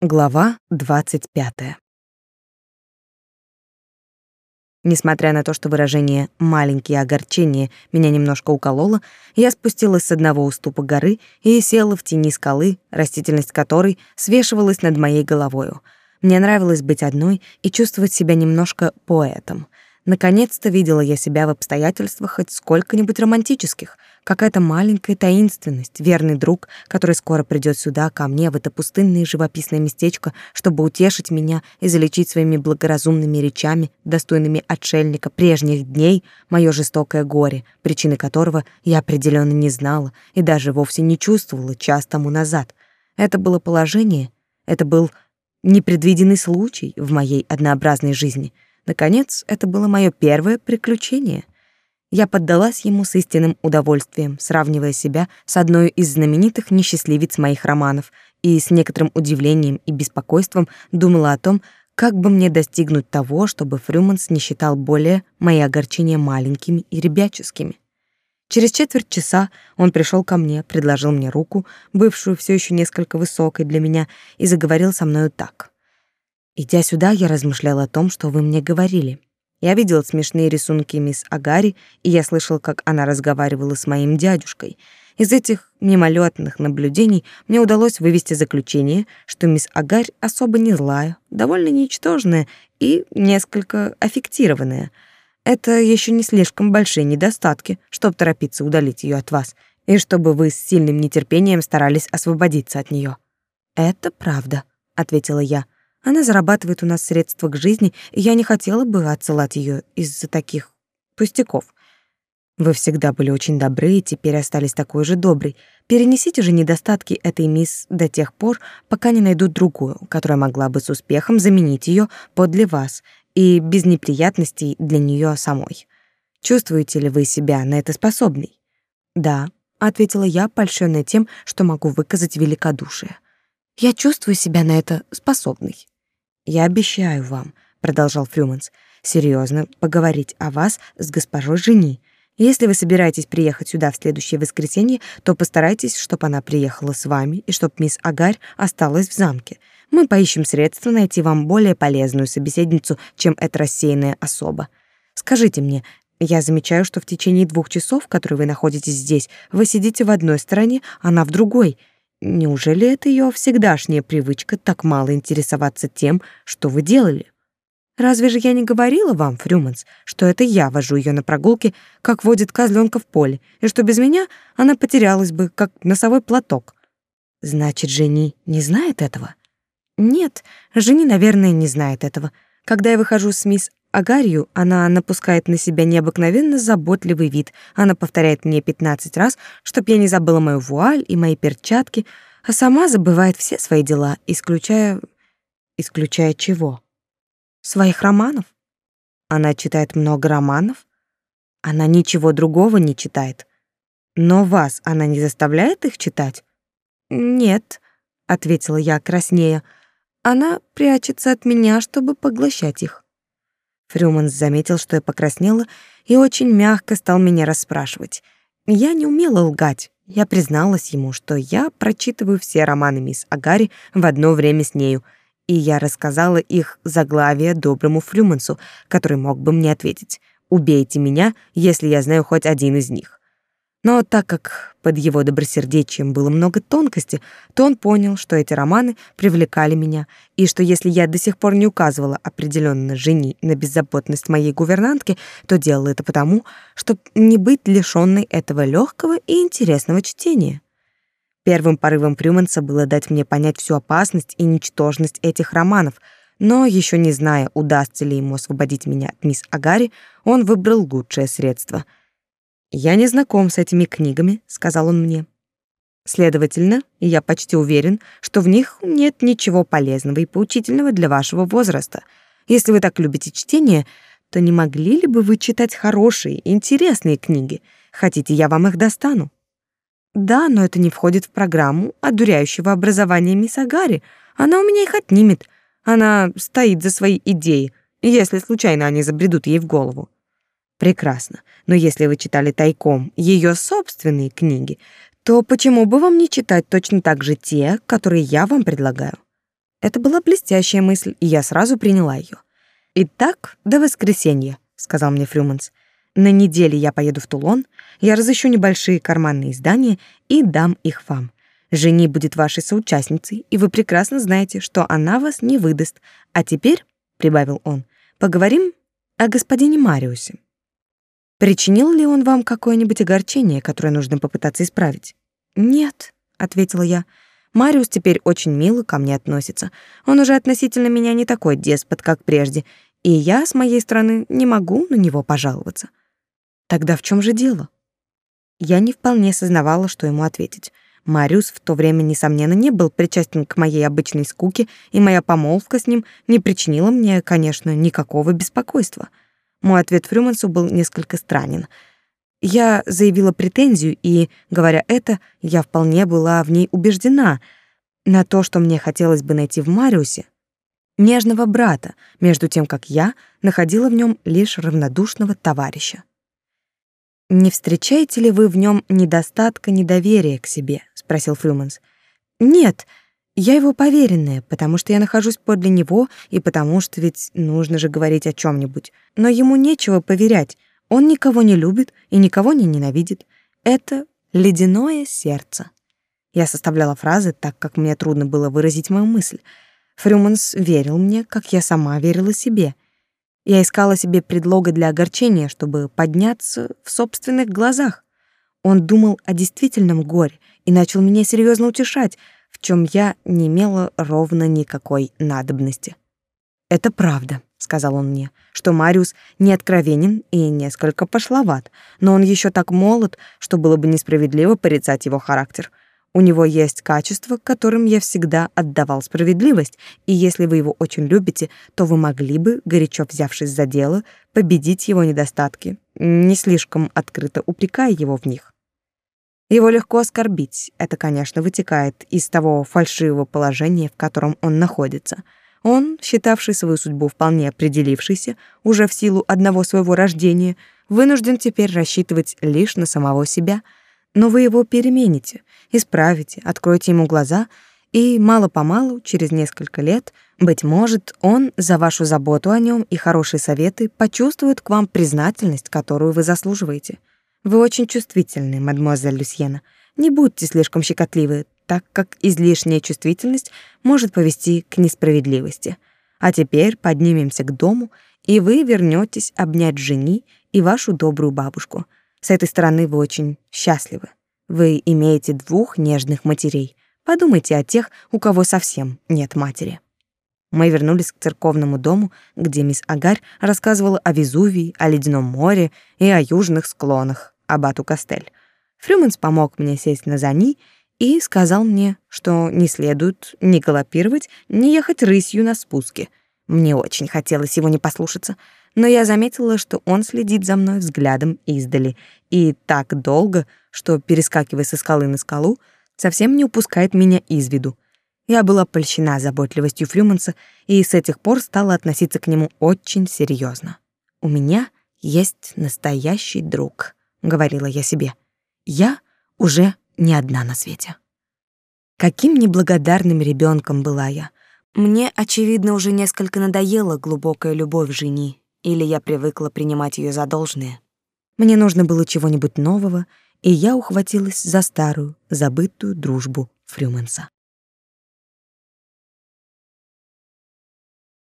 Глава 25. Несмотря на то, что выражение «маленькие огорчения» меня немножко укололо, я спустилась с одного уступа горы и села в тени скалы, растительность которой свешивалась над моей головою. Мне нравилось быть одной и чувствовать себя немножко поэтом — Наконец-то видела я себя в обстоятельствах хоть сколько-нибудь романтических. Какая-то маленькая таинственность, верный друг, который скоро придет сюда, ко мне, в это пустынное живописное местечко, чтобы утешить меня и залечить своими благоразумными речами, достойными отшельника прежних дней, мое жестокое горе, причины которого я определенно не знала и даже вовсе не чувствовала час тому назад. Это было положение, это был непредвиденный случай в моей однообразной жизни — Наконец, это было мое первое приключение. Я поддалась ему с истинным удовольствием, сравнивая себя с одной из знаменитых несчастливец моих романов, и с некоторым удивлением и беспокойством думала о том, как бы мне достигнуть того, чтобы Фрюманс не считал более мои огорчения маленькими и ребяческими. Через четверть часа он пришел ко мне, предложил мне руку, бывшую все еще несколько высокой для меня, и заговорил со мною так. Идя сюда, я размышляла о том, что вы мне говорили. Я видел смешные рисунки мисс Агари, и я слышал, как она разговаривала с моим дядюшкой. Из этих мимолетных наблюдений мне удалось вывести заключение, что мисс Агарь особо не злая, довольно ничтожная и несколько аффектированная. Это еще не слишком большие недостатки, чтобы торопиться удалить ее от вас, и чтобы вы с сильным нетерпением старались освободиться от нее. «Это правда», — ответила я. — она зарабатывает у нас средства к жизни, и я не хотела бы отсылать ее из-за таких пустяков. Вы всегда были очень добры и теперь остались такой же доброй. Перенесите же недостатки этой мисс до тех пор, пока не найдут другую, которая могла бы с успехом заменить ее подле вас и без неприятностей для нее самой. Чувствуете ли вы себя на это способной? Да, ответила я, польщённая тем, что могу выказать великодушие. Я чувствую себя на это способной. Я обещаю вам, продолжал Фрюманс, серьезно поговорить о вас с госпожой Жени. Если вы собираетесь приехать сюда в следующее воскресенье, то постарайтесь, чтобы она приехала с вами и чтобы мисс Агарь осталась в замке. Мы поищем средства найти вам более полезную собеседницу, чем эта рассеянная особа. Скажите мне, я замечаю, что в течение двух часов, которые вы находитесь здесь, вы сидите в одной стороне, она в другой. Неужели это ее всегдашняя привычка так мало интересоваться тем, что вы делали? Разве же я не говорила вам, Фрюманс, что это я вожу ее на прогулки, как водит козленка в поле, и что без меня она потерялась бы, как носовой платок? Значит, Жени не знает этого? Нет, Жени, наверное, не знает этого. Когда я выхожу с мисс Агарью, она напускает на себя необыкновенно заботливый вид. Она повторяет мне 15 раз, чтоб я не забыла мою вуаль и мои перчатки, а сама забывает все свои дела, исключая... Исключая чего? Своих романов? Она читает много романов? Она ничего другого не читает. Но вас она не заставляет их читать? Нет, ответила я краснея. Она прячется от меня, чтобы поглощать их. Фрюманс заметил, что я покраснела, и очень мягко стал меня расспрашивать. Я не умела лгать. Я призналась ему, что я прочитываю все романы мисс Агари в одно время с нею, и я рассказала их заглавие доброму Фрюмансу, который мог бы мне ответить «Убейте меня, если я знаю хоть один из них». Но так как под его добросердечием было много тонкости, то он понял, что эти романы привлекали меня, и что если я до сих пор не указывала определенно жени на беззаботность моей гувернантки, то делала это потому, чтобы не быть лишённой этого легкого и интересного чтения. Первым порывом Прюманса было дать мне понять всю опасность и ничтожность этих романов, но еще не зная, удастся ли ему освободить меня от мисс Агари, он выбрал лучшее средство — «Я не знаком с этими книгами», — сказал он мне. «Следовательно, я почти уверен, что в них нет ничего полезного и поучительного для вашего возраста. Если вы так любите чтение, то не могли ли бы вы читать хорошие, интересные книги? Хотите, я вам их достану?» «Да, но это не входит в программу одуряющего образования мисс Агари. Она у меня их отнимет. Она стоит за свои идеи, если случайно они забредут ей в голову. Прекрасно. Но если вы читали тайком ее собственные книги, то почему бы вам не читать точно так же те, которые я вам предлагаю? Это была блестящая мысль, и я сразу приняла ее. «Итак, до воскресенья», — сказал мне Фрюманс. «На неделе я поеду в Тулон, я разыщу небольшие карманные издания и дам их вам. Жени будет вашей соучастницей, и вы прекрасно знаете, что она вас не выдаст. А теперь, — прибавил он, — поговорим о господине Мариусе. Причинил ли он вам какое-нибудь огорчение, которое нужно попытаться исправить? Нет, — ответила я, — Мариус теперь очень мило ко мне относится. Он уже относительно меня не такой деспот, как прежде, и я, с моей стороны, не могу на него пожаловаться. Тогда в чем же дело? Я не вполне сознавала, что ему ответить. Мариус в то время, несомненно, не был причастен к моей обычной скуке, и моя помолвка с ним не причинила мне, конечно, никакого беспокойства. Мой ответ Фрюмансу был несколько странен — я заявила претензию, и, говоря это, я вполне была в ней убеждена на то, что мне хотелось бы найти в Мариусе нежного брата, между тем как я находила в нем лишь равнодушного товарища. Не встречаете ли вы в нем недостатка недоверия к себе, спросил Фрюманс. Нет, я его поверенная, потому что я нахожусь подле него и потому что ведь нужно же говорить о чем нибудь Но ему нечего поверять. Он никого не любит и никого не ненавидит. Это ледяное сердце. Я составляла фразы так, как мне трудно было выразить мою мысль. Фрюманс верил мне, как я сама верила себе. Я искала себе предлога для огорчения, чтобы подняться в собственных глазах. Он думал о действительном горе и начал меня серьезно утешать, в чем я не имела ровно никакой надобности. Это правда сказал он мне, что Мариус не откровенен и несколько пошловат, но он еще так молод, что было бы несправедливо порицать его характер. У него есть качества, которым я всегда отдавал справедливость, и если вы его очень любите, то вы могли бы, горячо взявшись за дело, победить его недостатки, не слишком открыто упрекая его в них. Его легко оскорбить. Это, конечно, вытекает из того фальшивого положения, в котором он находится — он, считавший свою судьбу вполне определившийся уже в силу одного своего рождения, вынужден теперь рассчитывать лишь на самого себя. Но вы его перемените, исправите, откроете ему глаза, и мало-помалу, через несколько лет, быть может, он за вашу заботу о нем и хорошие советы почувствует к вам признательность, которую вы заслуживаете. Вы очень чувствительны, мадемуазель Люсьена. Не будьте слишком щекотливы, так как излишняя чувствительность может повести к несправедливости. А теперь поднимемся к дому, и вы вернётесь обнять жени и вашу добрую бабушку. С этой стороны вы очень счастливы. Вы имеете двух нежных матерей. Подумайте о тех, у кого совсем нет матери. Мы вернулись к церковному дому, где мисс Агарь рассказывала о Везувии, о ледяном море и о южных склонах, абату Кастель. Фрюманс помог мне сесть на зани, и сказал мне, что не следует ни галопировать, ни ехать рысью на спуске. Мне очень хотелось его не послушаться, но я заметила, что он следит за мной взглядом издали, и так долго, что, перескакивая со скалы на скалу, совсем не упускает меня из виду. Я была польщена заботливостью Фрюманса и с этих пор стала относиться к нему очень серьезно. «У меня есть настоящий друг», — говорила я себе. «Я уже не одна на свете. Каким неблагодарным ребенком была я. Мне, очевидно, уже несколько надоела глубокая любовь жени, или я привыкла принимать ее за должное. Мне нужно было чего-нибудь нового, и я ухватилась за старую, забытую дружбу Фрюменса.